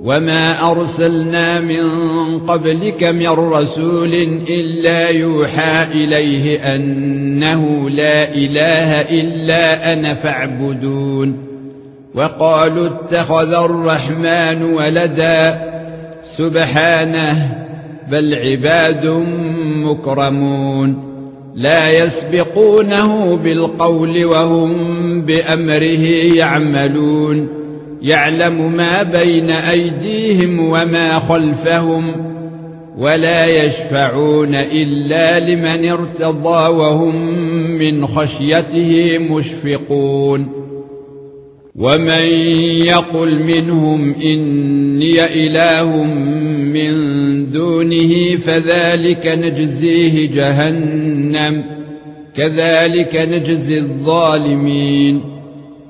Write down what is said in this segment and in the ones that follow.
وما ارسلنا من قبلك من رسول الا يوحى اليه انه لا اله الا أنا فاعبدون وقالوا اتخذ الرحمن ولدا سبحانه بل عباد مكرمون لا يسبقونه بالقول وهم بامره يعملون يعلم ما بين أيديهم وما خلفهم ولا يشفعون إلا لمن ارتضى وهم من خشيته مشفقون ومن يقل منهم إني إله من دونه فذلك نجزيه جهنم كذلك نجزي الظالمين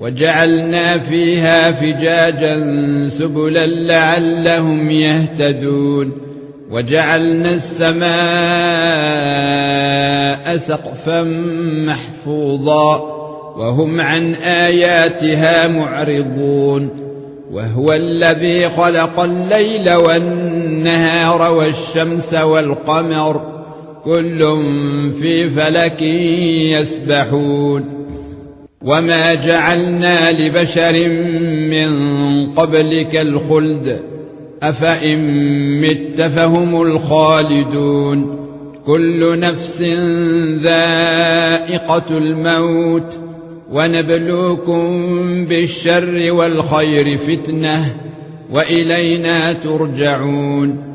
وجعلنا فيها فجاجا سبلا لعلهم يهتدون وجعلنا السماء سقفا محفوظا وهم عن آياتها معرضون وهو الذي خلق الليل والنهار والشمس والقمر كل في فلك يسبحون وما جعلنا لبشر من قبلك الخلد افئن مت فهم الخالدون كل نفس ذائقه الموت ونبلوكم بالشر والخير فتنه والينا ترجعون